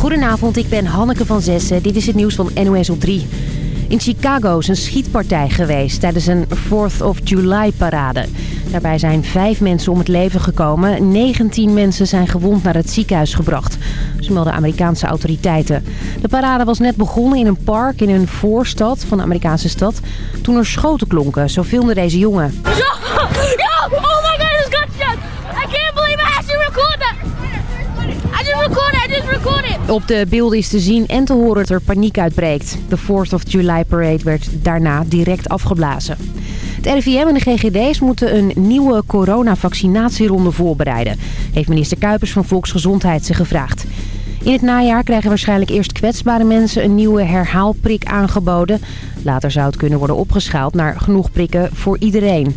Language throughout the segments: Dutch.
Goedenavond, ik ben Hanneke van Zessen. Dit is het nieuws van NOS op 3. In Chicago is een schietpartij geweest tijdens een 4th of July parade. Daarbij zijn vijf mensen om het leven gekomen. 19 mensen zijn gewond naar het ziekenhuis gebracht. Ze melden Amerikaanse autoriteiten. De parade was net begonnen in een park in een voorstad van de Amerikaanse stad. Toen er schoten klonken, zo filmde deze jongen. Op de beelden is te zien en te horen dat er paniek uitbreekt. De 4th of July parade werd daarna direct afgeblazen. Het RIVM en de GGD's moeten een nieuwe coronavaccinatieronde voorbereiden... heeft minister Kuipers van Volksgezondheid zich gevraagd. In het najaar krijgen waarschijnlijk eerst kwetsbare mensen een nieuwe herhaalprik aangeboden. Later zou het kunnen worden opgeschaald naar genoeg prikken voor iedereen.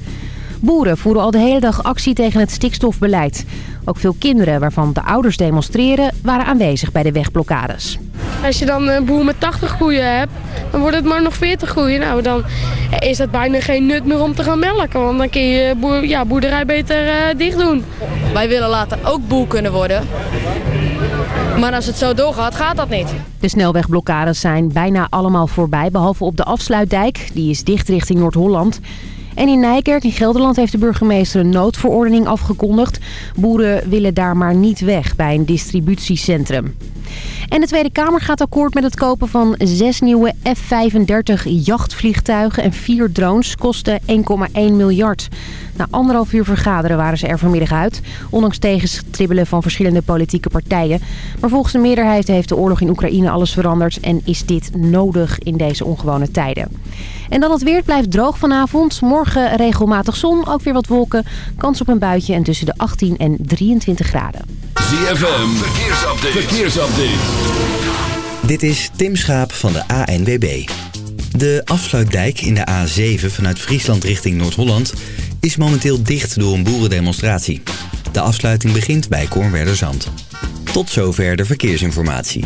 Boeren voeren al de hele dag actie tegen het stikstofbeleid. Ook veel kinderen waarvan de ouders demonstreren waren aanwezig bij de wegblokkades. Als je dan een boer met 80 koeien hebt, dan wordt het maar nog 40 koeien. Nou, dan is dat bijna geen nut meer om te gaan melken. Want dan kun je boer, ja, boerderij beter uh, dicht doen. Wij willen later ook boer kunnen worden. Maar als het zo doorgaat, gaat dat niet. De snelwegblokkades zijn bijna allemaal voorbij, behalve op de afsluitdijk. Die is dicht richting Noord-Holland. En in Nijkerk in Gelderland heeft de burgemeester een noodverordening afgekondigd. Boeren willen daar maar niet weg bij een distributiecentrum. En de Tweede Kamer gaat akkoord met het kopen van zes nieuwe F-35 jachtvliegtuigen en vier drones. Kosten 1,1 miljard. Na anderhalf uur vergaderen waren ze er vanmiddag uit. Ondanks tegenstribbelen van verschillende politieke partijen. Maar volgens de meerderheid heeft de oorlog in Oekraïne alles veranderd. En is dit nodig in deze ongewone tijden. En dan het weer. Blijft droog vanavond. Morgen regelmatig zon. Ook weer wat wolken. Kans op een buitje en tussen de 18 en 23 graden. ZFM. Verkeersupdate. Verkeersupdate. Dit is Tim Schaap van de ANWB. De afsluitdijk in de A7 vanuit Friesland richting Noord-Holland is momenteel dicht door een boerendemonstratie. De afsluiting begint bij Kornwerderzand. Tot zover de verkeersinformatie.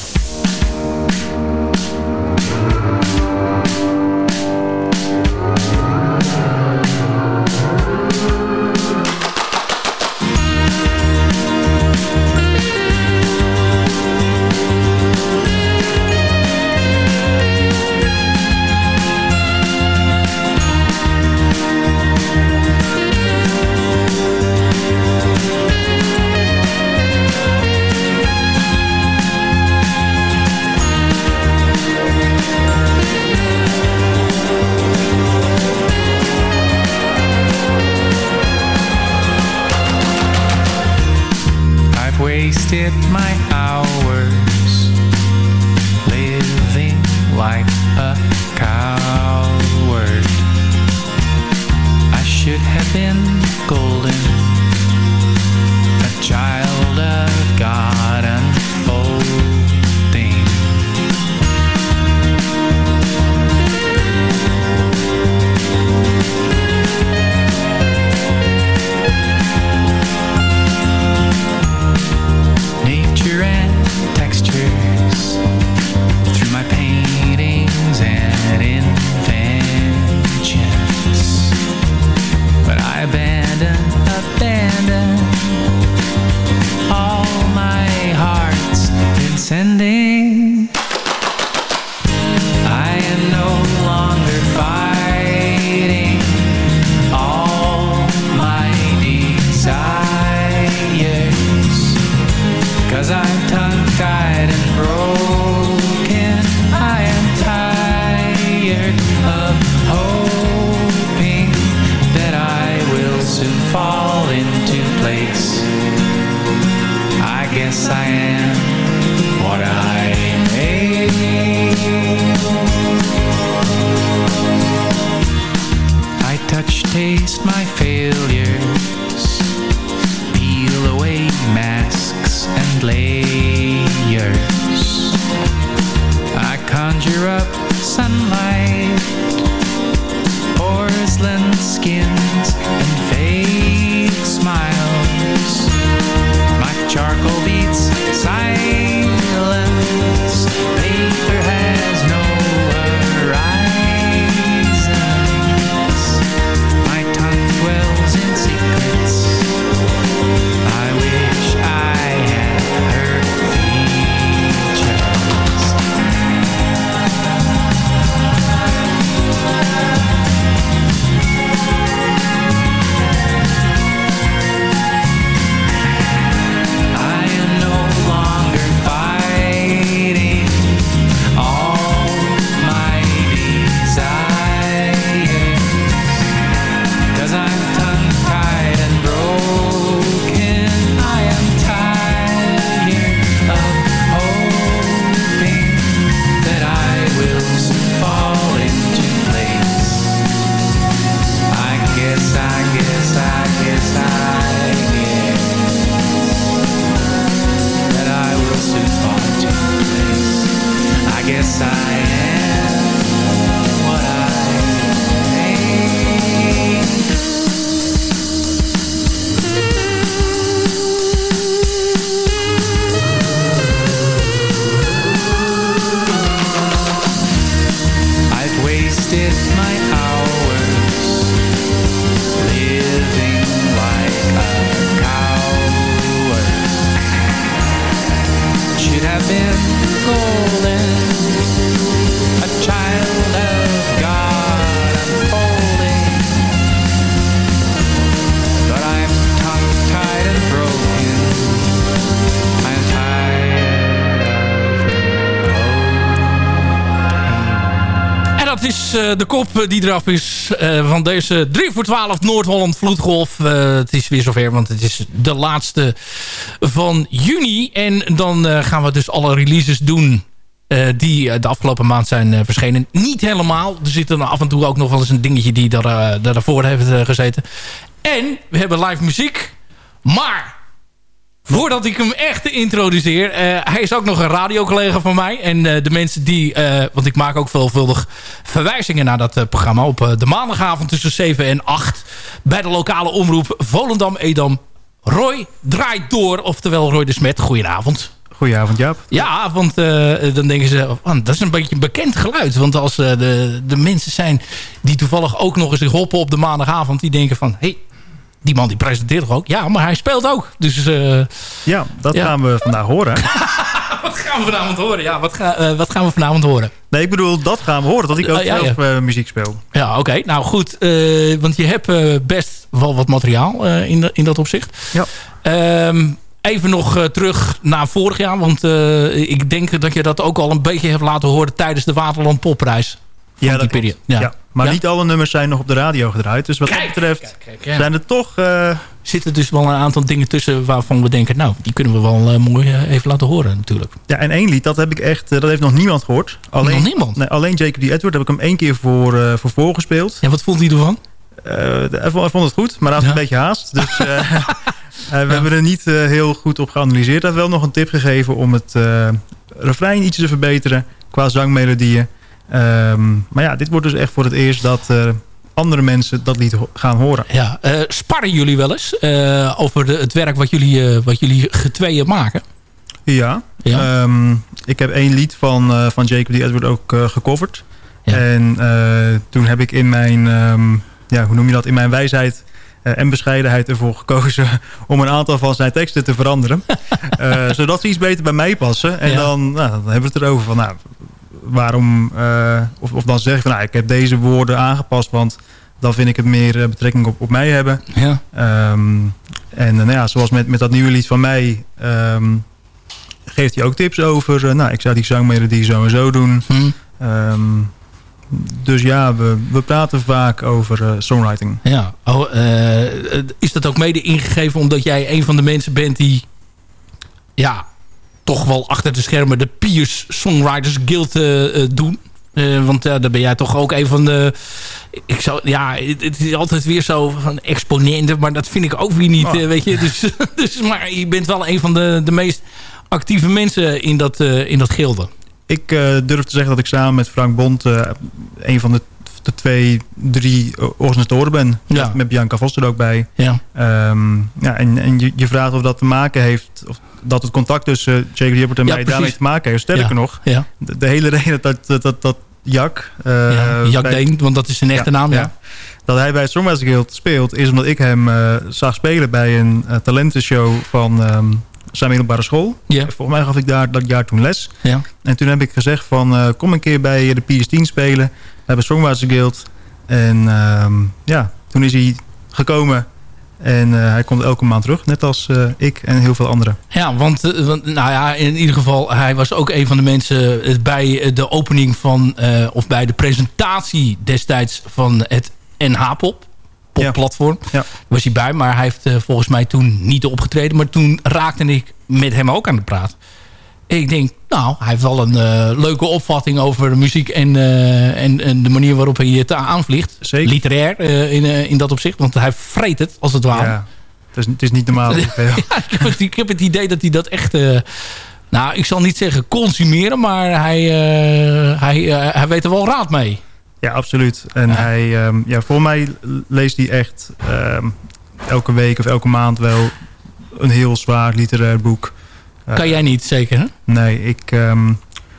Wasted my hours living like a coward. I should have been de kop eh, die eraf is eh, van deze 3 voor 12 Noord-Holland Vloedgolf. Eh, het is weer zover, want het is de laatste van juni. En dan eh, gaan we dus alle releases doen eh, die eh, de afgelopen maand zijn eh, verschenen. Niet helemaal. Er zit af en toe ook nog wel eens een dingetje die daar, eh, daarvoor heeft eh, gezeten. En we hebben live muziek. Maar Voordat ik hem echt introduceer. eh, hij is ook nog een radiocollega van mij. En eh, de mensen die... eh, want ik maak ook veelvuldig verwijzingen naar dat programma. Op de maandagavond tussen 7 en 8. Bij de lokale omroep Volendam-Edam. Roy draait door. Oftewel Roy de Smet. Goedenavond. Goedenavond Jaap. Ja, want dan denken ze... oh, dat is een beetje een bekend geluid. Want als de, de mensen zijn die toevallig ook nog eens hoppen op de maandagavond... die denken van... Hey, die man die presenteert toch ook? Ja, maar hij speelt ook. Dus... eh, Ja, dat Ja. gaan we vandaag horen. wat gaan we vanavond horen? Ja, wat, ga, eh, wat gaan we vanavond horen? Nee, ik bedoel, dat gaan we horen. Dat ik ook ja, zelf eh, muziek speel. Ja, oké. Nou goed, eh, want je hebt eh, best wel wat materiaal eh, in, de, in dat opzicht. Ja. Ehm, even nog eh, terug naar vorig jaar. Want eh, ik denk dat je dat ook al een beetje hebt laten horen... tijdens de Waterland Popprijs. Ja, dat periode. Ja. Ja. Maar Ja? niet alle nummers zijn nog op de radio gedraaid. Dus wat Kijk, dat betreft kijk, kijk, ja. zijn er toch... eh, Zitten dus wel een aantal dingen tussen waarvan we denken... nou, die kunnen we wel eh, mooi eh, even laten horen natuurlijk. ja, en één lied, dat heb ik echt... dat heeft nog niemand gehoord. Alleen, Nog niemand? Nee, alleen Jacob D. Edward heb ik hem één keer voor, voor voorgespeeld. Ja, wat vond hij ervan? Eh, hij, vond, het goed, maar hij had een beetje haast. Dus we hebben er niet heel goed op geanalyseerd. Hij heeft wel nog een tip gegeven om het refrein iets te verbeteren qua zangmelodieën. Ehm, maar ja, dit wordt dus echt voor het eerst dat eh, andere mensen dat lied gaan horen. Ja, eh, sparren jullie wel eens eh, over de, het werk wat jullie, wat jullie getweeën maken? Ja, Ja. Ehm, ik heb één lied van, van Jacob D. Edward ook gecoverd. Ja. En toen heb ik in mijn, ehm, ja, hoe noem je dat, in mijn wijsheid en bescheidenheid ervoor gekozen om een aantal van zijn teksten te veranderen. Zodat ze iets beter bij mij passen. En Ja. dan, nou, dan hebben we het erover van, nou, waarom, eh, of, of dan zeg ik van, nou, ik heb deze woorden aangepast, want dan vind ik het meer eh, betrekking op, op mij hebben. Ja. Ehm, en eh, nou ja, zoals met, met dat nieuwe lied van mij... ehm, geeft hij ook tips over... nou, ik zou die zangmelodie zo en zo doen. Hm. Ehm, dus ja, we, we praten vaak over songwriting. Ja. Oh, is dat ook mede ingegeven omdat jij een van de mensen bent die... Ja, toch wel achter de schermen de Piers Songwriters Guild eh, eh, doen. Eh, want ja, daar ben jij toch ook een van de... Ik zou, ja, het, het is altijd weer zo van exponenten. Maar dat vind ik ook weer niet, Oh. weet je. Dus, dus, maar je bent wel een van de, de meest actieve mensen in dat, in dat gilde. Ik durf te zeggen dat ik samen met Frank Bond... een van de, de twee, drie organisatoren ben. Ja. Met, Bianca Vos er ook bij. Ja. Ehm, ja, en en je, je vraagt of dat te maken heeft... Of dat het contact tussen Jake Rippert en Ja, mij precies. daarmee te maken heeft. Sterker nog, de, de hele reden dat, dat, dat, dat Jack... eh, bij- Deen, want dat is zijn echte naam. Ja. Dat hij bij het Guild speelt... is omdat ik hem eh, zag spelen bij een eh, talentenshow van ehm, zijn middelbare school. Ja. Volgens mij gaf ik daar dat jaar toen les. Ja. En toen heb ik gezegd van... kom een keer bij de PS10 spelen. We hebben Songwriters Guild. En ehm, ja, toen is hij gekomen... En eh, hij komt elke maand terug, net als eh, ik en heel veel anderen. Ja, want, eh, want nou ja, in ieder geval, hij was ook een van de mensen bij de opening van, of bij de presentatie destijds van het NH-pop. Popplatform. Ja. Was hij bij, maar hij heeft volgens mij toen niet opgetreden. Maar toen raakte ik met hem ook aan de praat. Ik denk, nou, hij heeft wel een eh, leuke opvatting over de muziek en, eh, en, en de manier waarop hij het aanvliegt. Zeker. Literair eh, in, in dat opzicht, want hij vreet het als het ware. Ja, het, is, het is niet normaal. Ja, ik, heb het, ik heb het idee dat hij dat echt... nou, ik zal niet zeggen consumeren, maar hij, hij, hij weet er wel raad mee. Ja, absoluut. En hij, ehm, ja, voor mij leest hij echt ehm, elke week of elke maand wel een heel zwaar literair boek. Eh, Kan jij niet, zeker? Hè? Nee, ik ehm,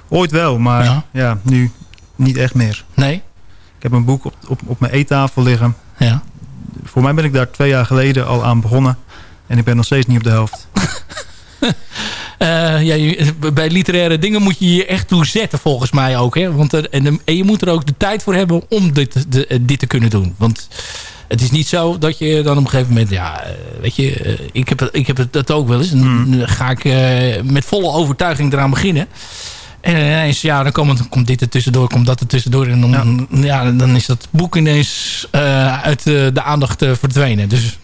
ooit wel, maar Ja. ja. nu niet echt meer. Nee? Ik heb een boek op, op, op mijn eettafel liggen. Ja. Voor mij ben ik daar twee jaar geleden al aan begonnen. En ik ben nog steeds niet op de helft. Eh, ja, bij literaire dingen moet je je echt toe zetten, volgens mij ook. Hè? Want er, en, en je moet er ook de tijd voor hebben om dit, de, eh, dit te kunnen doen. Want het is niet zo dat je dan op een gegeven moment... Ja, eh, weet je, eh, ik heb, het- ik heb het dat ook wel eens. En dan ga ik eh, met volle overtuiging eraan beginnen. En ineens, ja, dan komt, komt dit er tussendoor, komt dat er tussendoor. En dan, ja. dan is dat boek ineens uit de aandacht eh, verdwenen. Dus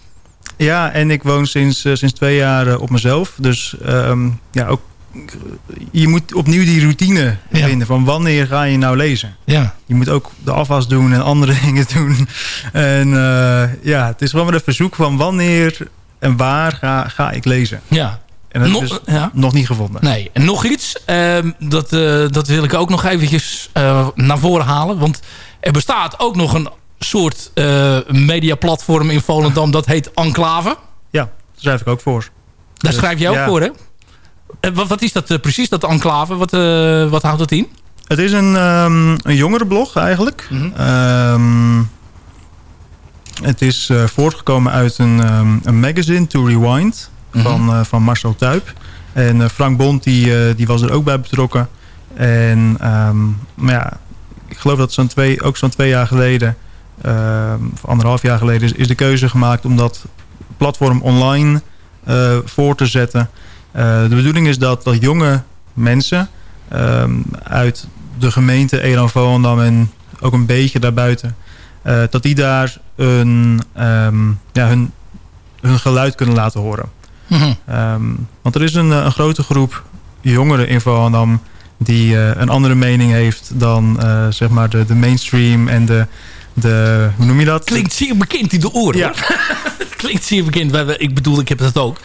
Ja, en ik woon sinds, sinds twee jaar op mezelf. Dus ehm, ja, ook, je moet opnieuw die routine Ja. vinden. Van wanneer ga je nou lezen? ja, Je moet ook de afwas doen en andere dingen doen. En eh, ja, het is gewoon weer een verzoek van wanneer en waar ga, ga ik lezen. ja. En dat Nog- is dus ja. nog niet gevonden. Nee, en nog iets. ehm, dat, eh, dat wil ik ook nog eventjes eh, naar voren halen. Want er bestaat ook nog een soort mediaplatform in Volendam. Dat heet Enclave. Ja, daar schrijf ik ook voor. Daar Dus, schrijf je ook ja. voor, hè? Eh, wat, wat is dat eh, precies, dat Enclave? Wat, eh, wat houdt dat in? Het is een, ehm een jongerenblog eigenlijk. Mhm. Ehm, het is voortgekomen uit een, ehm, een magazine, To Rewind, Mhm. van, van Marcel Tuip. En Frank Bond die, die was er ook bij betrokken. En maar ja, ik geloof dat zo'n twee, ook zo'n twee jaar geleden, of anderhalf jaar geleden, is, is de keuze gemaakt om dat platform online voor te zetten. Eh, de bedoeling is dat, dat jonge mensen ehm, uit de gemeente Elan-Volendam en ook een beetje daarbuiten, eh, dat die daar een, ehm, ja, hun, hun geluid kunnen laten horen. Mhm. Ehm, want er is een, eh, een grote groep jongeren in Volendam die een andere mening heeft dan zeg maar de, de mainstream en de, de, hoe noem je dat? Klinkt zeer bekend in de oren. Ja. klinkt zeer bekend. Ik bedoel, ik heb dat ook.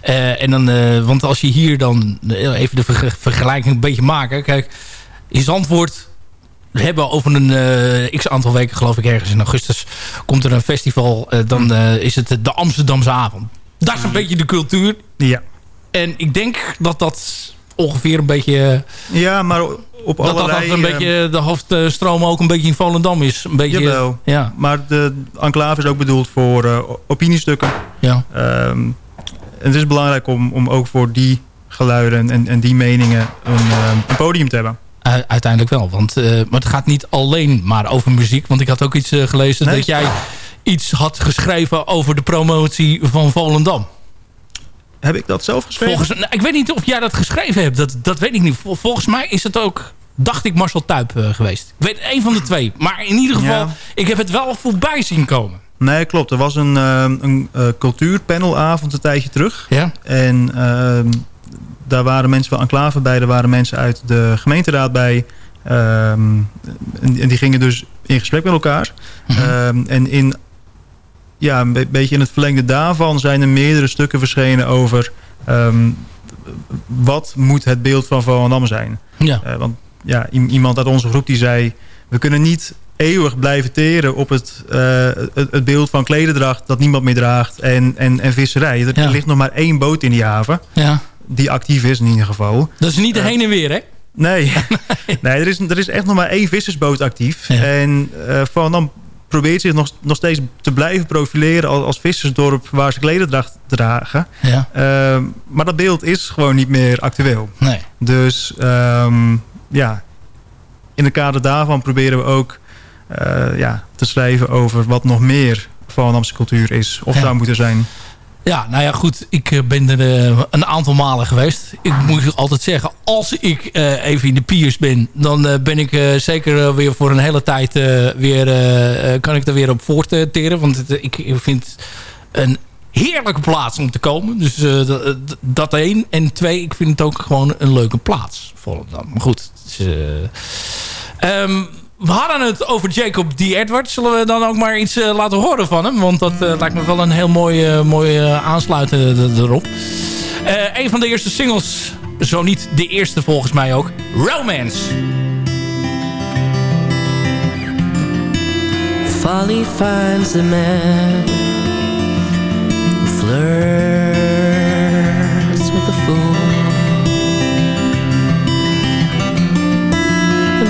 Eh, en dan, eh, want als je hier dan eh, even de verge- vergelijking een beetje maken. Kijk, in Zandvoort we hebben over een eh, x aantal weken, geloof ik ergens in augustus, komt er een festival. dan eh, is het de Amsterdamse avond. Dat is een beetje de cultuur. Ja. En ik denk dat dat ongeveer een beetje... ja, maar op dat dat, allerlei... dat een eh, beetje de hoofdstroom ook een beetje in Volendam is. Een beetje, Jawel. Ja, Maar de enclave is ook bedoeld voor opiniestukken. ja. Ehm, het is belangrijk om, om ook voor die geluiden en, en die meningen een, ehm, een podium te hebben. Uiteindelijk wel. Want eh, maar het gaat niet alleen maar over muziek. Want ik had ook iets eh, gelezen Nee. dat jij iets had geschreven over de promotie van Volendam. Heb ik dat zelf geschreven? Volgens, nou, ik weet niet of jij dat geschreven hebt. Dat, dat weet ik niet. Vol- volgens mij is het ook, dacht ik, Marcel Tuip eh, geweest. Ik weet één van de twee. Maar in ieder geval, Ja. ik heb het wel voorbij zien komen. Nee, klopt. Er was een, ehm, een eh, cultuurpanelavond een tijdje terug. Ja? En ehm, daar waren mensen van Enclave bij. Er waren mensen uit de gemeenteraad bij. Ehm, en, die gingen dus in gesprek met elkaar. Ehm, en in, ja, een be- beetje in het verlengde daarvan zijn er meerdere stukken verschenen over... wat moet het beeld van Volendam zijn. Ja. Eh, want ja, iemand uit onze groep die zei... we kunnen niet eeuwig blijven teren op het, eh, het, beeld van klederdracht... dat niemand meer draagt en, en, en visserij. Er, ligt nog maar één boot in die haven. Ja. Die actief is in ieder geval. Dat is niet de Eh, heen en weer, hè? Nee, nee er, is, er is echt nog maar één vissersboot actief. En uh, Volendam probeert zich nog, nog steeds te blijven profileren als, als vissersdorp waar ze klederdracht dragen. Ja. Uh, maar dat beeld is gewoon niet meer actueel. Nee. Dus um, ja, in het kader daarvan proberen we ook ja, te schrijven over wat nog meer Volendamse cultuur is of ja. zou moeten zijn. Ja, nou ja, goed. Ik ben er uh, een aantal malen geweest. Ik moet altijd zeggen, als ik uh, even in de piers ben... dan uh, ben ik zeker weer voor een hele tijd weer... kan ik er weer op voortteren. Want het, ik, ik vind een heerlijke plaats om te komen. Dus dat, dat één. En twee, ik vind het ook gewoon een leuke plaats. Volendam. Maar goed. Dus, um, we hadden het over Jacob D. Edwards. Zullen we dan ook maar iets uh, laten horen van hem? Want dat uh, lijkt me wel een heel mooi, uh, mooi aansluiten erop. een van de eerste singles, zo niet de eerste volgens mij ook. Romance. Folly finds the man who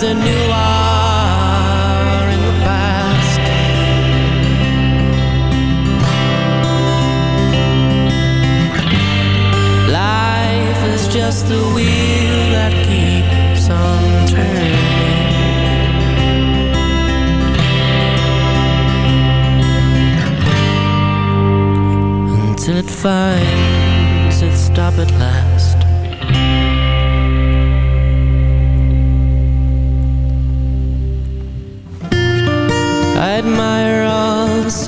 The new are in the past. Life is just the wheel that keeps on turning. Until it finds its stop at last.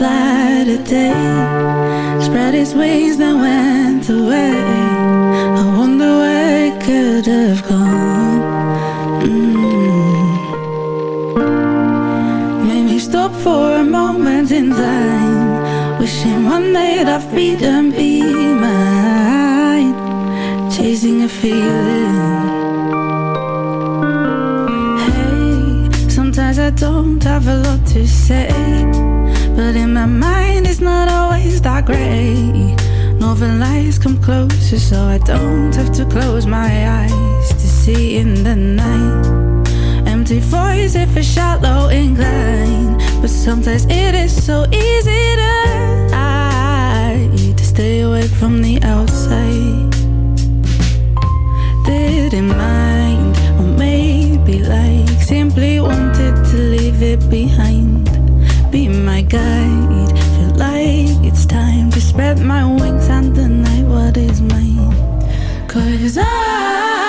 holiday. Spread its wings, then went away. I wonder where it could have gone. Mm. Made me stop for a moment in time. Wishing one day that freedom be mine. Chasing a feeling. Hey, sometimes I don't have a lot to say. That great. Northern lights come closer, so I don't have to close my eyes to see in the night. Empty voice if a shallow incline. But sometimes it is so easy to hide, to stay away from the outside. Didn't mind, or maybe like simply wanted to leave it behind. Be my guide, feel like time to spread my wings and deny what is mine. Cause I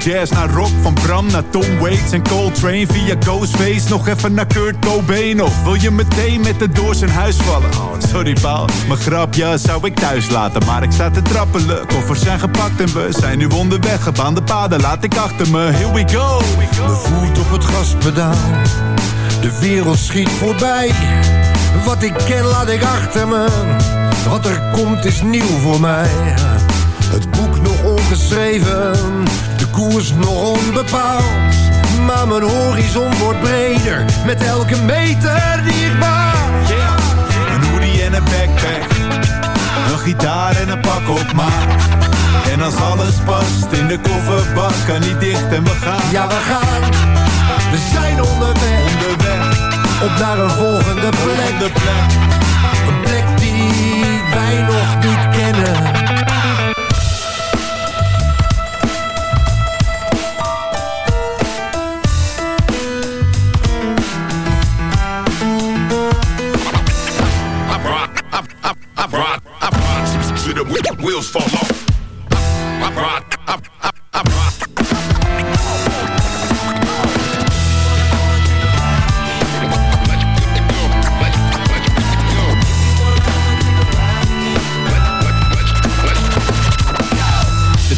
van jazz naar rock Van Bram naar Tom Waits en Coltrane Via Ghostface nog even naar Kurt Cobain Of wil je meteen met de door zijn huis vallen? Oh, sorry paal, mijn grapje zou ik thuis laten Maar ik sta te trappelen, koffers zijn gepakt En we zijn nu onderweg, gebaande paden laat ik achter me Here we go! Mijn voet op het gaspedaal. De wereld schiet voorbij. Wat ik ken laat ik achter me. Wat er komt is nieuw voor mij. Het boek nog ongeschreven. Koers nog onbepaald. Maar mijn horizon wordt breder. Met elke meter die ik maak. Een hoodie en een backpack. Een gitaar en een pak op maat. En als alles past in de kofferbak, kan niet dicht en we gaan. Ja, we gaan. We zijn onderweg. Onderweg. Op naar een volgende plek. Een plek die wij nog niet De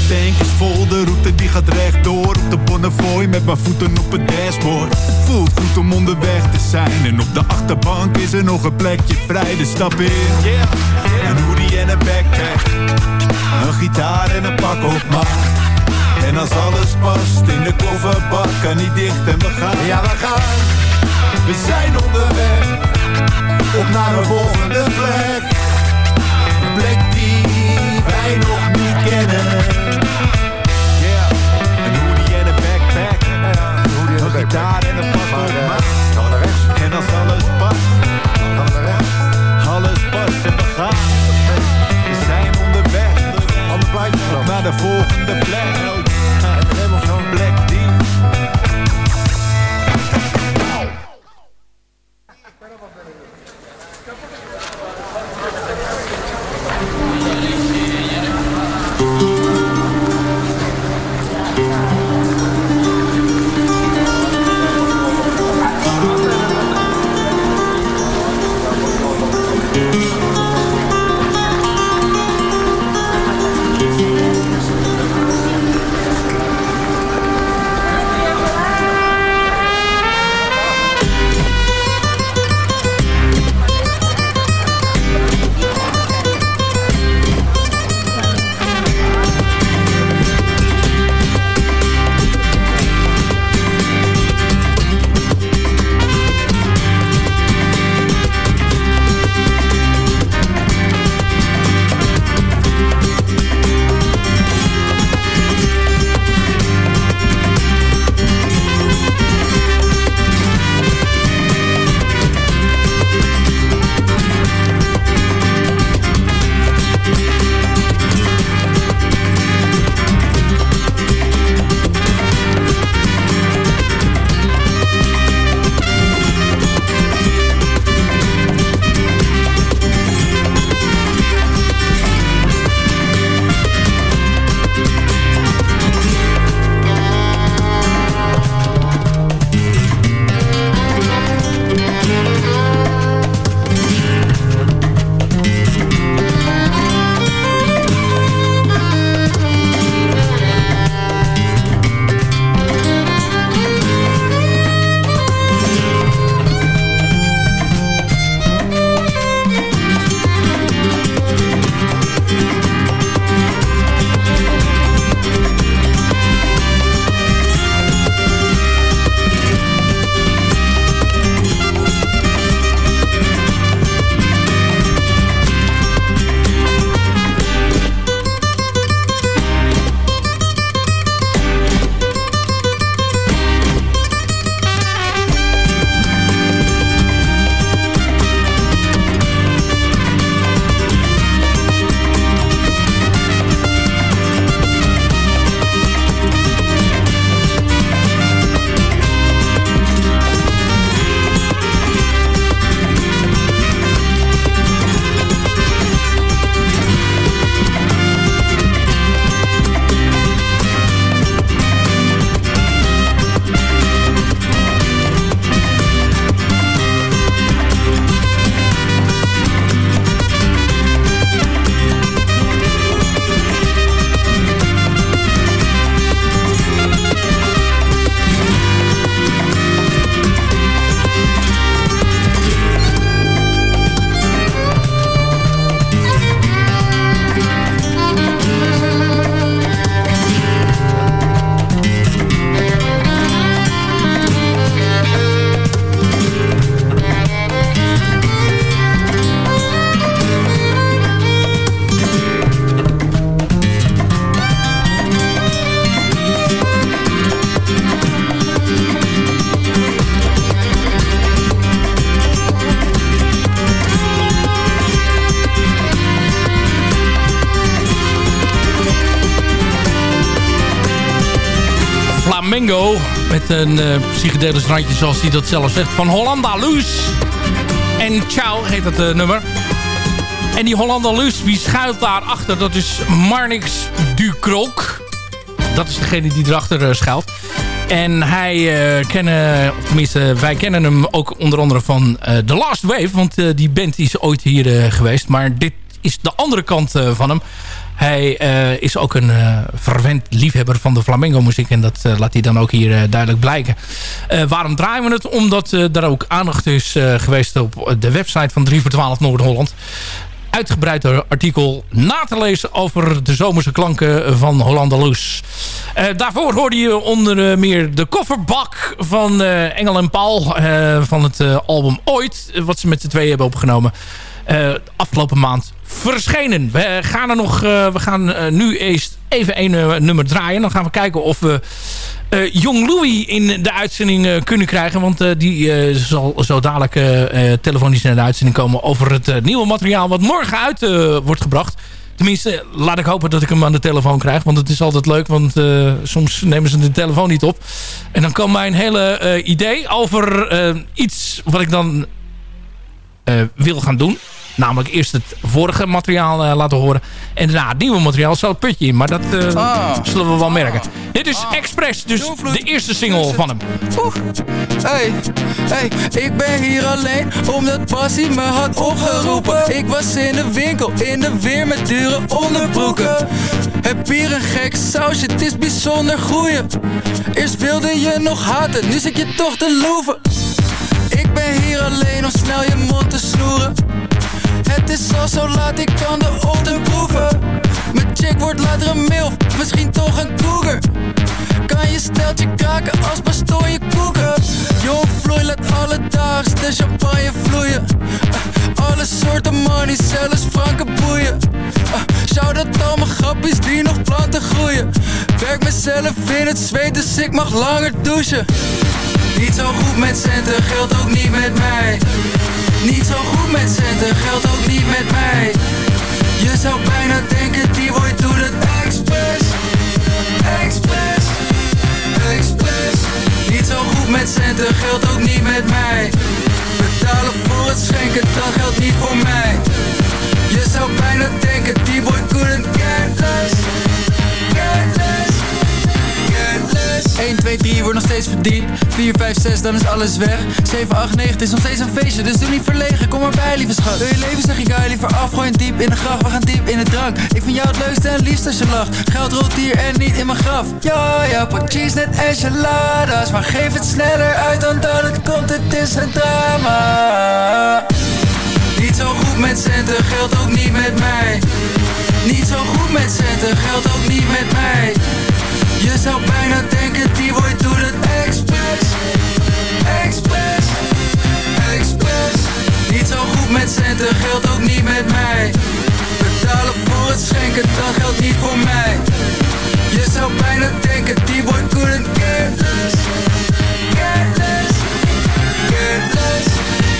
tank is vol, de route die gaat rechtdoor. Op de Bonnefoy met mijn voeten op het dashboard. Voelt goed om onderweg te zijn En op de is er nog een plekje vrij. Dus stap in, een hoodie en een backpack, een gitaar en een pak op maat. En als alles past in de kofferbak kan niet dicht en we gaan. Ja, we gaan. We zijn onderweg Op naar de volgende plek. Een plek die wij nog niet kennen. Yeah, een hoodie en een backpack. Een gitaar en een pak op maat. Rechts? En als alles past, Alles past en we gaan. We zijn onderweg dan. naar de volgende plek. Helemaal zo. Een plek die een uh, psychedelisch randje zoals hij dat zelf zegt. Van Hollanda Luz. En Ciao heet dat uh, nummer. En die Hollanda Luz, wie schuilt daarachter? Dat is Marnix Ducroc. Dat is degene die erachter uh, schuilt. En hij uh, kennen, tenminste wij kennen hem ook onder andere van The Last Wave. Want die band is ooit hier geweest. Maar dit is de andere kant van hem. Hij eh, is ook een uh, verwend liefhebber van de flamenco muziek. En dat uh, laat hij dan ook hier duidelijk blijken. waarom draaien we het? Omdat daar ook aandacht is geweest op de website van 3 voor 12 Noord-Holland. Uitgebreid artikel na te lezen over de zomerse klanken van Hollanda Loes. daarvoor hoorde je onder meer de kofferbak van Engel en Paul. van het album Ooit. Wat ze met z'n tweeën hebben opgenomen. afgelopen maand verschenen. We gaan er nog. Uh, we gaan uh, nu eerst even een nummer draaien. Dan gaan we kijken of we Jong Louis in de uitzending kunnen krijgen. Want die zal zo dadelijk telefonisch naar de uitzending komen over het nieuwe materiaal wat morgen uit wordt gebracht. Tenminste, laat ik hopen dat ik hem aan de telefoon krijg. Want het is altijd leuk, want soms nemen ze de telefoon niet op. En dan kan mijn hele idee over iets wat ik dan wil gaan doen Namelijk eerst het vorige materiaal uh, laten horen. En daarna het nieuwe materiaal zal het putje in. Maar dat uh, ah. zullen we wel merken. Dit is ah. Express, dus de eerste single van hem. Oeh. Hey, hey, ik ben hier alleen omdat passie me had opgeroepen. Ik was in de winkel, in de weer met dure onderbroeken. Heb hier een gek sausje, het is bijzonder groeien. Eerst wilde je nog haten, nu zit je toch te loeven. Ik ben hier alleen om snel je mond te snoeren het is al zo laat, ik kan de ochtend proeven. Mijn chick wordt later een milf, misschien toch een cougar. Kan je steltje kraken als pastoor je koeken? Jong vloei laat alledaags de champagne vloeien. Uh, Alle soorten money, zelfs franke boeien. Uh, Shout dat al mijn grappies die nog planten groeien? Werk mezelf in het zweet, dus ik mag langer douchen. Niet zo goed met centen, geldt ook niet met mij niet zo goed met centen, geldt ook niet met mij. Je zou bijna denken, die boy doet het expres Expres Expres Niet zo goed met centen, geldt ook niet met mij. Betalen voor het schenken, dat geldt niet voor mij. Je zou bijna denken, die boy couldn't get 1, 2, 3 wordt nog steeds verdiend. 4, 5, 6, dan is alles weg. 7, 8, 9, het is nog steeds een feestje Dus doe niet verlegen, kom erbij lieve schat. Wil je leven zeg ik je liever afgooien diep in de graf We gaan diep in de drank Ik vind jou het leukste en liefst als je lacht. Geld rolt hier en niet in mijn graf. Ja, ja, pak cheese net enchiladas Maar geef het sneller uit dan dat het komt. Het is een drama. Niet zo goed met centen, geldt ook niet met mij. Niet zo goed met centen, geldt ook niet met mij je zou bijna denken, die boy doet het expres Expres Expres Niet zo goed met centen, geldt ook niet met mij. Betalen voor het schenken, dat geldt niet voor mij. Je zou bijna denken, die boy couldn't care less Care less Care less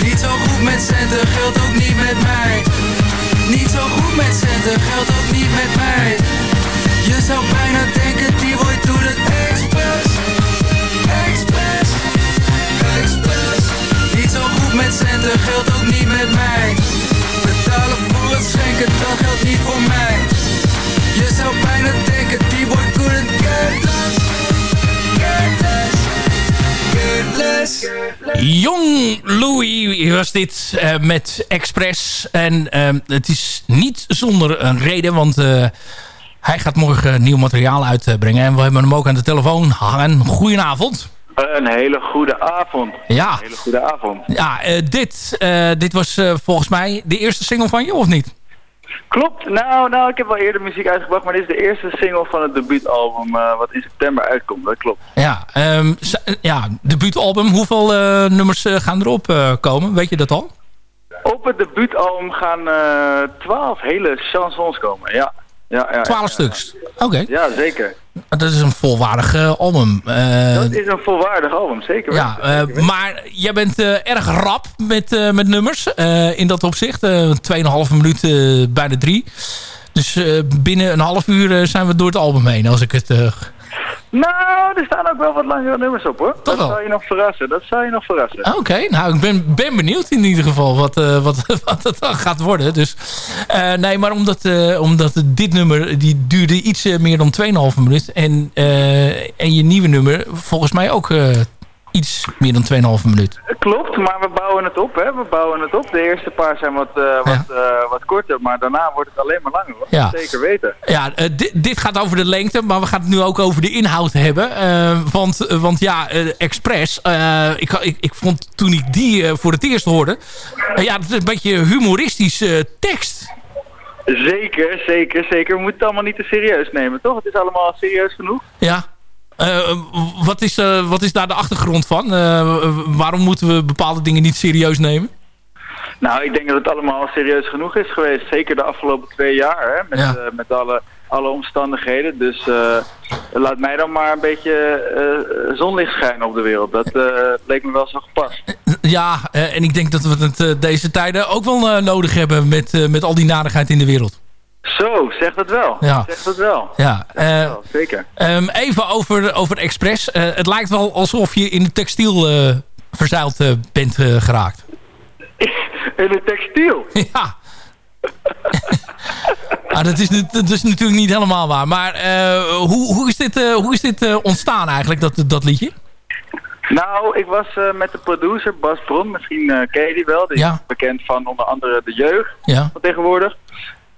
Niet zo goed met centen, geldt ook niet met mij. Niet zo goed met centen, geldt ook niet met mij je zou bijna denken, die boy doet het expres Expres Expres Niet zo goed met centen, geldt ook niet met mij. Betalen voor het schenken, dat geldt niet voor mij. Je zou bijna denken, die boy couldn't get less Get less Get less Jong Louis was dit uh, met Express. En uh, het is niet zonder een reden, want... Uh, hij gaat morgen nieuw materiaal uitbrengen. En we hebben hem ook aan de telefoon hangen. Goedenavond. Een hele goede avond. Ja. Een hele goede avond. Ja, uh, dit, uh, dit was uh, volgens mij de eerste single van je, of niet? Klopt. Nou, nou, ik heb wel eerder muziek uitgebracht, maar dit is de eerste single van het debuutalbum wat in september uitkomt. Dat klopt. Ja, um, ja debuutalbum. Hoeveel nummers gaan erop komen? Weet je dat al? Op het debuutalbum gaan twaalf hele chansons komen, ja ja, ja, 12 stuks. Oké. Ja, zeker. Dat is een volwaardig uh, album. Uh, dat is een volwaardig album, zeker Ja, uh, maar jij bent erg rap met, met nummers in dat opzicht. 2,5 minuten, bijna drie. Dus binnen een half uur zijn we door het album heen, als ik het nou, er staan ook wel wat langere nummers op hoor. dat zou je nog verrassen. Dat zou je nog verrassen. Oké, nou ik ben, ben benieuwd in ieder geval wat, uh, wat, wat het dan gaat worden. Dus, uh, nee, maar omdat, uh, omdat dit nummer die duurde iets meer dan 2,5 minuut. En, en je nieuwe nummer volgens mij ook iets meer dan 2,5 minuut. Klopt, maar we bouwen het op, hè. We bouwen het op. De eerste paar zijn wat, eh, wat, eh, wat korter, maar daarna wordt het alleen maar langer. hoor. Ja. Zeker weten. Ja, eh, dit, dit gaat over de lengte, maar we gaan het nu ook over de inhoud hebben. Want, want ja, Express, ik, ik, ik vond toen ik die voor het eerst hoorde... ja, het is een beetje humoristische tekst. Zeker, zeker, zeker. We moeten het allemaal niet te serieus nemen, toch? Het is allemaal serieus genoeg. Ja. Eh, wat, is, eh, wat is daar de achtergrond van? Eh, waarom moeten we bepaalde dingen niet serieus nemen? Nou, ik denk dat het allemaal serieus genoeg is geweest. Zeker de afgelopen twee jaar, hè, met, Ja. met alle, alle omstandigheden. Dus laat mij dan maar een beetje zonlicht schijnen op de wereld. Dat leek me wel zo gepast. Ja, en ik denk dat we het deze tijden ook wel nodig hebben met, met al die narigheid in de wereld. Zo, zeg dat wel. Ja. Zeg dat wel. Ja, eh, Zeker. ehm, even over, over Express. Eh, het lijkt wel alsof je in de textiel eh, verzeild bent geraakt. In het textiel? Ja. Ah, dat, is, dat is natuurlijk niet helemaal waar. Maar hoe, hoe is dit, hoe is dit ontstaan eigenlijk, dat, dat liedje? Nou, ik was met de producer Bas Bron, misschien ken je die wel. Die Ja. is bekend van onder andere de jeugd Ja. van tegenwoordig.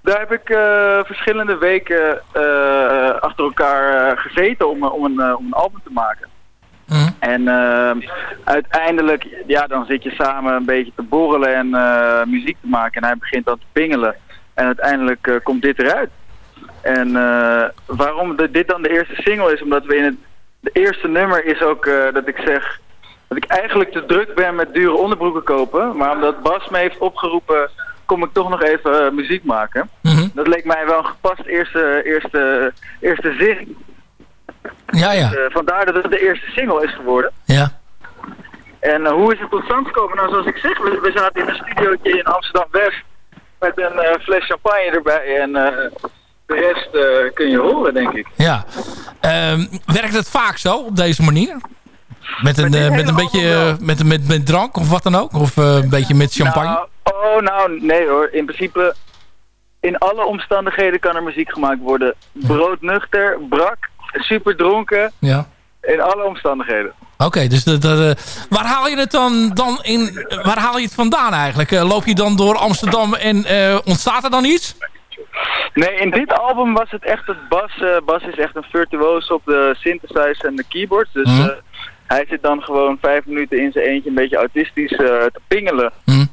Daar heb ik eh, verschillende weken eh, achter elkaar eh, gezeten om, om, een, om een album te maken. En eh, uiteindelijk, ja, dan zit je samen een beetje te borrelen en muziek te maken. En hij begint dan te pingelen. En uiteindelijk komt dit eruit. En waarom de- dit dan de eerste single is, omdat we in het de eerste nummer is ook dat ik zeg dat ik eigenlijk te druk ben met dure onderbroeken kopen. Maar omdat Bas me heeft opgeroepen, kom ik toch nog even muziek maken. Dat leek mij wel een gepast eerste, eerste, eerste zin. Ja, ja. Eh, vandaar dat het de eerste single is geworden. Ja. En eh, hoe is het tot stand gekomen? Nou, zoals ik zeg, we, we zaten in een studiootje in Amsterdam-West met een eh, fles champagne erbij. En de rest kun je horen, denk ik. Ja. Ehm, werkt het vaak zo, op deze manier? Met een, met een beetje met, met, met drank of wat dan ook? Of een beetje met champagne? Nou, oh, nou, nee hoor. In principe, in alle omstandigheden kan er muziek gemaakt worden. Broodnuchter, brak, super dronken. Ja. In alle omstandigheden. Oké, dus dat, dat, eh, waar haal je het dan, dan in? Waar haal je het vandaan eigenlijk? Eh, loop je dan door Amsterdam en eh, ontstaat er dan iets? Nee, in dit album was het echt het Bas. Bas is echt een virtuoos op de synthesizer en de keyboards. Dus Mhm. hij zit dan gewoon vijf minuten in zijn eentje een beetje autistisch te pingelen. Mhm.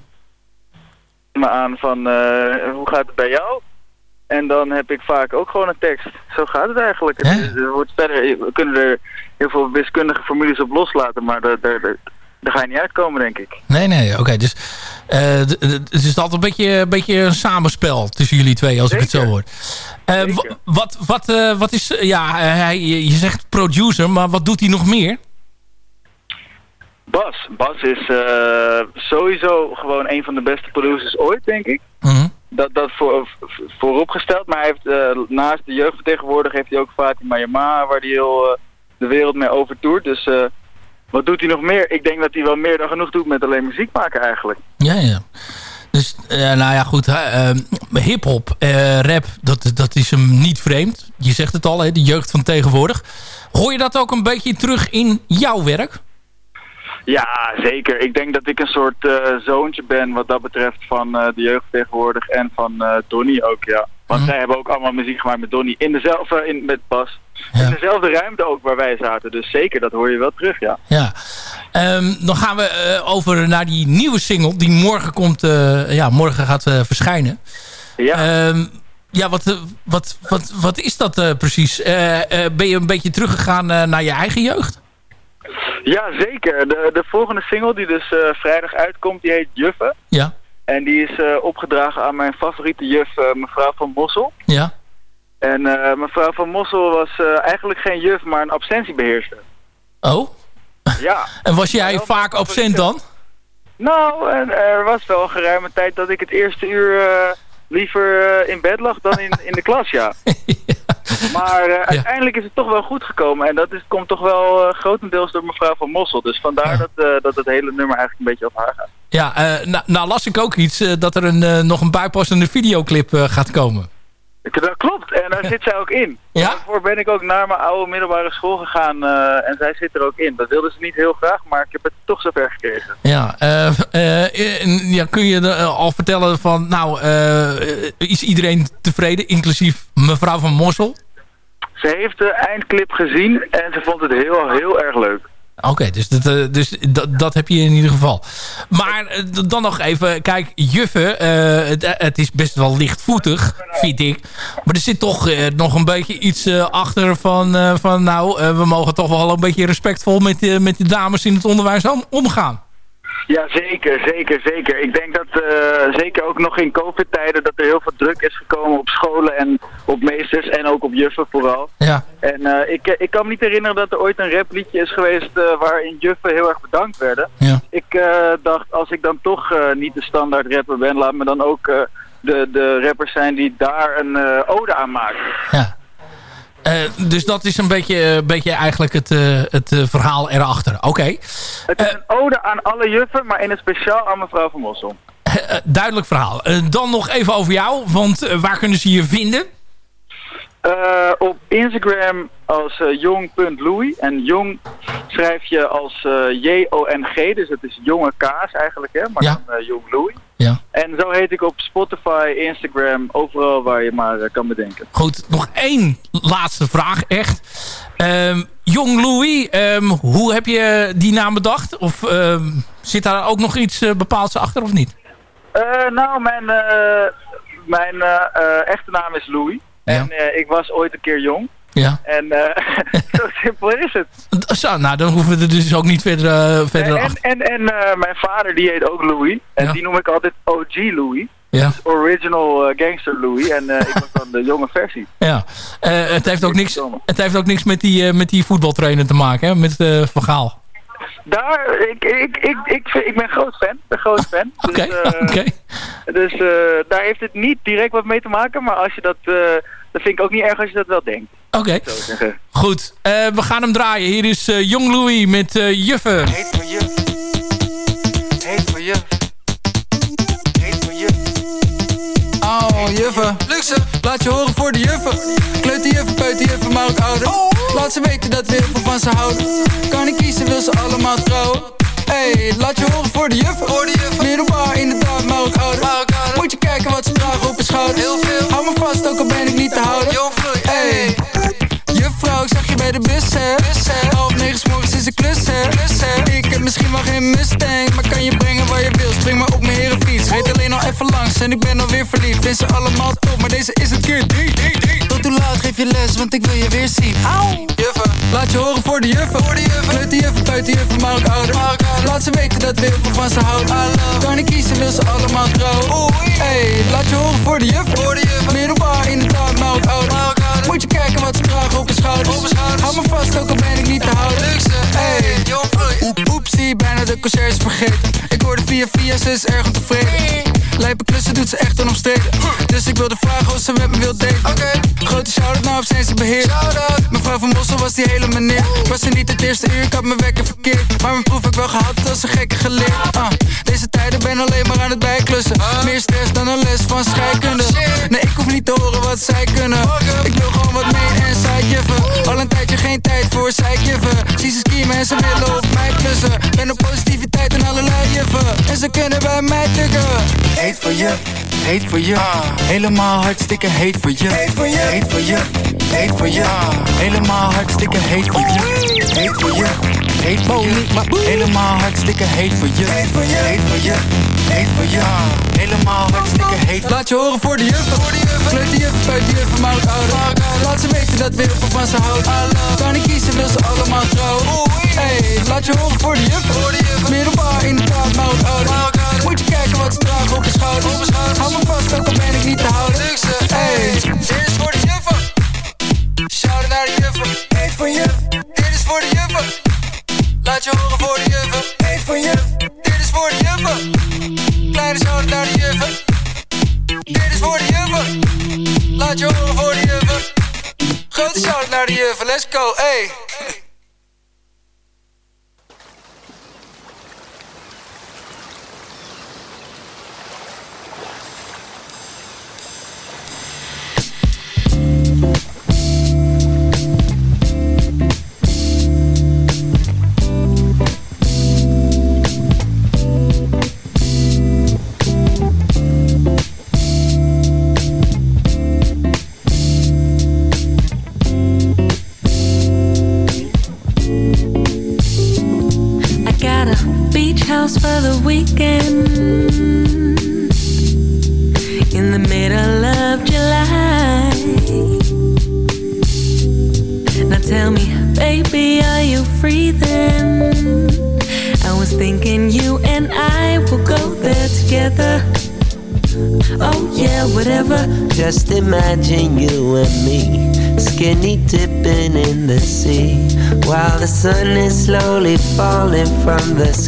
Me aan van eh, hoe gaat het bij jou? En dan heb ik vaak ook gewoon een tekst. Zo gaat het eigenlijk. Het er wordt verder, we kunnen er heel veel wiskundige formules op loslaten, maar daar, daar, ga je niet uitkomen, denk ik. Nee, nee, oké. dus eh, d- het is altijd een beetje, een beetje een samenspel tussen jullie twee, als ik het zo hoor. Eh, wa- wat, wat, eh, wat is, ja, eh, hij, je zegt producer, maar wat doet hij nog meer? Bas. Bas is eh, sowieso gewoon een van de beste producers ooit, denk ik. Mhm. Dat, dat voor, vooropgesteld. Maar hij heeft eh, naast de jeugdvertegenwoordiger heeft hij ook Fatima Yamaha, waar hij heel eh, de wereld mee overtoert. Dus wat doet hij nog meer? Ik denk dat hij wel meer dan genoeg doet met alleen muziek maken eigenlijk. Ja, ja. Dus, nou ja, goed. ehm, Hip-hop, rap, dat, dat is hem niet vreemd. Je zegt het al, hè, de jeugd van tegenwoordig. Hoor je dat ook een beetje terug in jouw werk? Ja, zeker. Ik denk dat ik een soort eh, zoontje ben wat dat betreft van eh, de jeugd tegenwoordig en van eh Donny ook, ja. Want zij hebben ook allemaal muziek gemaakt met Donny in dezelfde, in, met Bas. In dezelfde ruimte ook waar wij zaten. Dus zeker, dat hoor je wel terug, ja. Ja. Ehm, dan gaan we over naar die nieuwe single die morgen komt, ja, morgen gaat verschijnen. Ja. Ehm, ja, wat, wat, wat, wat is dat precies? Ben je een beetje teruggegaan naar je eigen jeugd? Ja, zeker. De, de volgende single die dus eh, vrijdag uitkomt, die heet Juffe. Ja. En die is eh, opgedragen aan mijn favoriete juf, eh, mevrouw van Mossel. Ja. En mevrouw van Mossel was eigenlijk geen juf, maar een absentiebeheerster. Oh? Ja. En was jij vaak absent dan? Nou, en er was wel een geruime tijd dat ik het eerste uur liever in bed lag dan in, in de klas, ja. Maar eh, uiteindelijk is het toch wel goed gekomen. En dat is, komt toch wel eh, grotendeels door mevrouw van Mossel. Dus vandaar dat, eh, dat het hele nummer eigenlijk een beetje op haar gaat. Ja, nou, nou las ik ook iets dat er een, nog een bijpassende videoclip gaat komen. Dat klopt, en daar zit zij ook in. Ja? Daarvoor ben ik ook naar mijn oude middelbare school gegaan en zij zit er ook in. Dat wilden ze niet heel graag, maar ik heb het toch zover gekregen. Ja, ja, kun je al vertellen van, nou, is iedereen tevreden, inclusief mevrouw van Mossel? Ze heeft de eindclip gezien en ze vond het heel, heel erg leuk. Oké, dus, dat, eh, dus dat, heb je in ieder geval. Maar eh, dan nog even, kijk, Juffe, eh, het, het is best wel lichtvoetig, vind ik. Maar er zit toch nog een beetje iets achter van, van nou, we mogen toch wel een beetje respectvol met, met de dames in het onderwijs om- omgaan. Ja, zeker, zeker, zeker. Ik denk dat eh, zeker ook nog in covid-tijden dat er heel veel druk is gekomen op scholen en op meesters en ook op juffen vooral. Ja. En eh, ik, ik kan me niet herinneren dat er ooit een rapliedje is geweest eh, waarin juffen heel erg bedankt werden. Ja. Ik dacht, als ik dan toch niet de standaard rapper ben, laat me dan ook de, de rappers zijn die daar een ode aan maken. Eh, dus dat is een beetje, een beetje eigenlijk het, eh, het eh, verhaal erachter. Oké. Het is een ode aan alle juffen, maar in het speciaal aan mevrouw van Mossel. Eh, duidelijk verhaal. Eh, dan nog even over jou, want eh, waar kunnen ze je vinden? Eh, op Instagram als eh, jong.louis. En jong schrijf je als eh, J-O-N-G. Dus het is jonge kaas eigenlijk, hè? Maar Ja. dan eh, jong Louis. Ja. En zo heet ik op Spotify, Instagram, overal waar je maar eh, kan bedenken. Goed, nog één laatste vraag, echt. Ehm, Jong Louis, ehm, hoe heb je die naam bedacht? Of ehm, zit daar ook nog iets bepaalds achter of niet? Nou, mijn, mijn echte naam is Louis. En ik was ooit een keer jong. Ja. En eh, zo simpel is het. Zo, nou, dan hoeven we er dus ook niet verder, eh, verder en achter. en, en eh, mijn vader die heet ook Louis. En die noem ik altijd OG Louis. Ja. Dus Original Gangster Louis. En ik was dan de jonge versie. Ja. Het, heeft ook niks, het heeft ook niks met die, met die voetbaltrainer te maken, hè? met eh Van Gaal. Daar, ik, ik, ik, ik, ik ben groot fan. ben groot fan. Oké, Dus, oké. dus daar heeft het niet direct wat mee te maken. Maar als je dat, dat vind ik ook niet erg als je dat wel denkt. Oké, goed. Eh, we gaan hem draaien. Hier is eh, Jong Louis met eh Juffe. Heet voor je. Heet voor je. Heet voor je. Oh, juffen. Luxe. Laat je horen voor de juffen. Kleuterjuffen, peuterjuffen, maar ook ouder. Laat ze weten dat we heel veel van ze houden. Kan ik kiezen, wil ze allemaal trouwen. Hey, laat je horen voor de juffen. Voor de juffen. Middelbaar, inderdaad, maar ook ouder. Moet je kijken wat ze dragen op hun schouders. Heel veel. Hou me vast, ook al ben ik niet te houden. Juffrouw, ik zag je bij de bus, hè? Half negen morgens is een klus, hè? Ik heb misschien wel geen Mustang, maar kan je brengen waar je wil. Spring maar op mijn herenfiets, reed alleen al even langs en ik ben alweer verliefd. Vind ze allemaal top, maar deze is het keer drie. Tot hoe laat geef je les, want ik wil je weer zien. Auw! Juffen, laat je horen voor de juffen. Voor de juffen. Kleuterjuffen, buitenjuffen, maar ook ouder. Laat ze weten dat we heel veel van ze houden. Kan ik kiezen, wil ze allemaal trouwen. Hey, laat je horen voor de juffen. Voor de juffen. Middelbaar, inderdaad, maar ook ouder. Moet je kijken wat ze dragen op hun schouders. Hou me vast, ook al ben ik niet te houden. Hey, Oep, oepsie, bijna de conciërge vergeten. Ik hoorde via via, ze is erg ontevreden. Lijpe klussen doet ze echt onomstreden. Dus ik wilde vragen of ze met me wil daten. Grote shout-out naar Absentie Beheer. Mevrouw van Mossel was die hele meneer. Was er niet het eerste uur, ik had mijn wekker verkeerd. Maar mijn proef heb ik wel gehad, als een gekke geleerd. Ah, deze tijden ben alleen maar aan het bijklussen. Meer stress dan een les van scheikunde. Nee, ik hoef niet te horen wat zij kunnen. Ik wil gewoon wat mee en sidejuffen. Al een tijdje geen tijd voor zeikjuffen. Zie ze skiemen en ze willen op mij klussen. Ben op positiviteit en allerlei juffen. En ze kunnen bij mij tukken. Heet voor je, heet voor je. Helemaal hartstikke heet voor je. Heet voor je, heet voor je. Heet voor je. Helemaal hartstikke heet voor je. Heet voor je, heet voor je. Helemaal hartstikke heet voor je. Heet voor je, heet voor je. Heet voor je. Helemaal hartstikke heet. Laat je horen voor de juffen. Kleuterjuffen, buitenjuffen, maar ook ouder. Laat ze weten dat veel van ze houden. Kan ik kiezen, wil ze allemaal trouwen. Hey, laat je horen voor de juffen. Middelbaar, inderdaad, maar ook ouder. Moet je kijken wat ze dragen op hun schouders. Hou me vast, ook al ben ik niet te houden. Hey, dit is voor de juffen. Shout naar de juffen. Heet voor juf. Dit is voor de juffen. Laat je horen voor de juffen. Heet voor juf. Dit is voor de juffen. Kleine shout naar de juffen. Dit is voor de juffen. Laat je horen voor de juffen. Grote shout naar de juffen. Let's go, hey.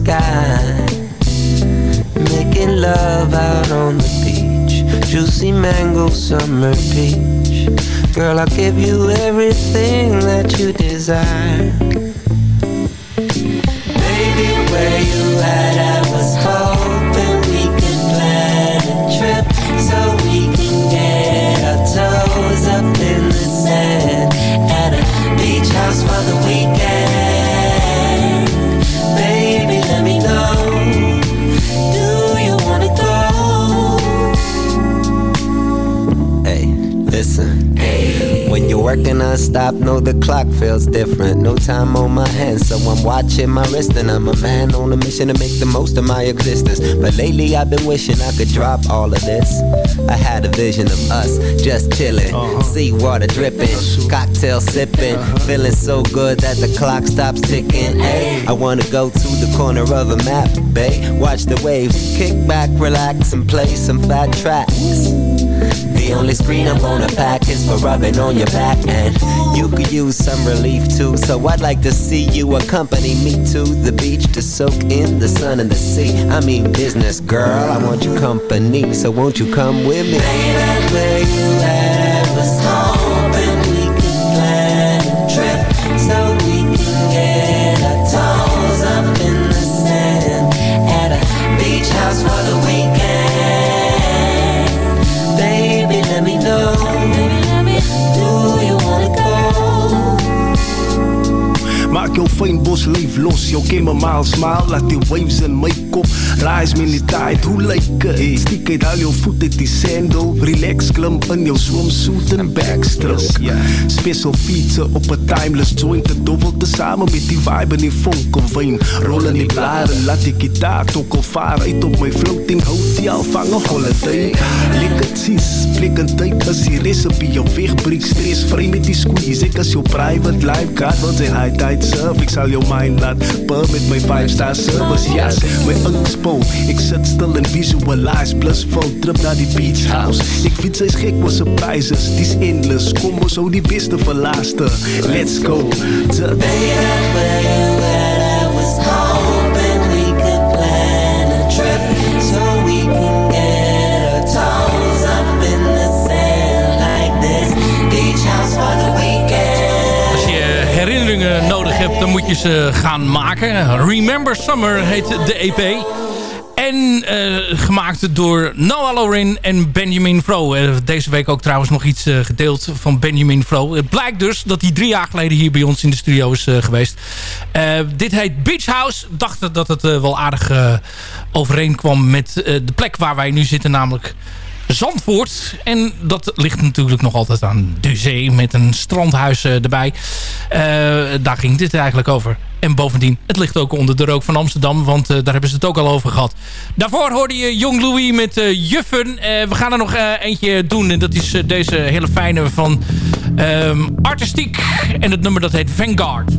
Sky. Making love out on the beach, juicy mango summer peach. Girl, I'll give you everything that you desire. Working non-stop, know the clock feels different. No time on my hands, so I'm watching my wrist and I'm a man on a mission to make the most of my existence. But lately I've been wishing I could drop all of this. I had a vision of us just chilling, uh-huh. seawater dripping, cocktail sipping, uh-huh. feeling so good that the clock stops ticking. Hey, I wanna go to the corner of a map, babe. Watch the waves, kick back, relax, and play some fat tracks. The only screen I'm gonna pack is for rubbing on your back And you could use some relief too So I'd like to see you accompany me to the beach To soak in the sun and the sea I mean business, girl, I want your company So won't you come with me? Baby, you? Jou fijn bos leef los, jou ken my mild smile Laat die waves in my kop, rise me in die tide Hoe lyk het? Stiek uit al jou voet uit die sandal. Relax, klim in jou swimsuit en backstroke Special feature op een timeless joint. Het dobbel te samen met die vibe en die fonkelwijn Rol in die blaren, laat die gitaar tokkel vaar Uit op my floating hotel, vang een holiday. Lekker cheese, plek en tyd as die recipe. Jou wegbreek Stress vry met die squeeze, ek as jou private lifeguard Want sy high tide surf, ek sal jou mind laat Pur met my 5 star service, yes. My inspo, ek sit stil en visualize Plus vol trip na die beach house. Ek weet sy's gek met surprises, dis endless. Kom ons hou die beste vir laaste Let's go. To Baby, where you at? I was hoping herinneringen nodig hebt, dan moet je ze gaan maken. Remember Summer heet de EP. En eh, gemaakt door Noah Lorin en Benjamin Fro. Eh, deze week ook trouwens nog iets eh, gedeeld van Benjamin Fro. Het blijkt dus dat hij drie jaar geleden hier bij ons in de studio is geweest. dit heet Beach House. Dacht dat het wel aardig overeenkwam met de plek waar wij nu zitten. Namelijk Zandvoort. En dat ligt natuurlijk nog altijd aan de zee met een strandhuis eh, erbij. Eh, daar ging dit eigenlijk over. En bovendien, het ligt ook onder de rook van Amsterdam, want eh, daar hebben ze het ook al over gehad. Daarvoor hoorde je Jong Louis met Juffen. we gaan er nog eentje doen en dat is deze hele fijne van ehm, Artistiek. En het nummer dat heet Vanguard.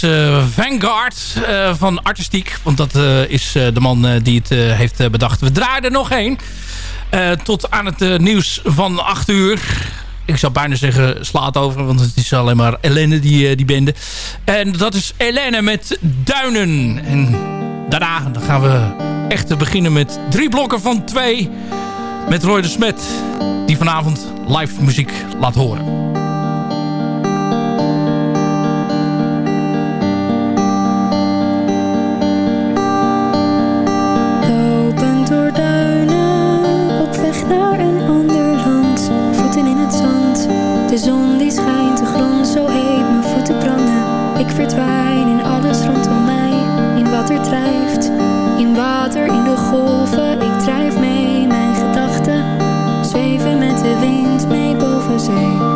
Hem. Deze Vanguard uh, van Artistiek. Want dat uh, is de man die het heeft bedacht. We draaien er nog één. tot aan het nieuws van 8 uur. Ik zou bijna zeggen slaat over. Want het is alleen maar Helene die, die bende. En dat is Helene met Duinen. En daarna gaan we echt beginnen met drie blokken van twee. Met Roy de Smet. Die vanavond live muziek laat horen. De zon die schijnt, de grond zo heet, mijn voeten branden. Ik verdwijn in alles rondom mij, in wat er drijft. In water, in de golven, ik drijf mee. Mijn gedachten zweven met de wind mee boven zee.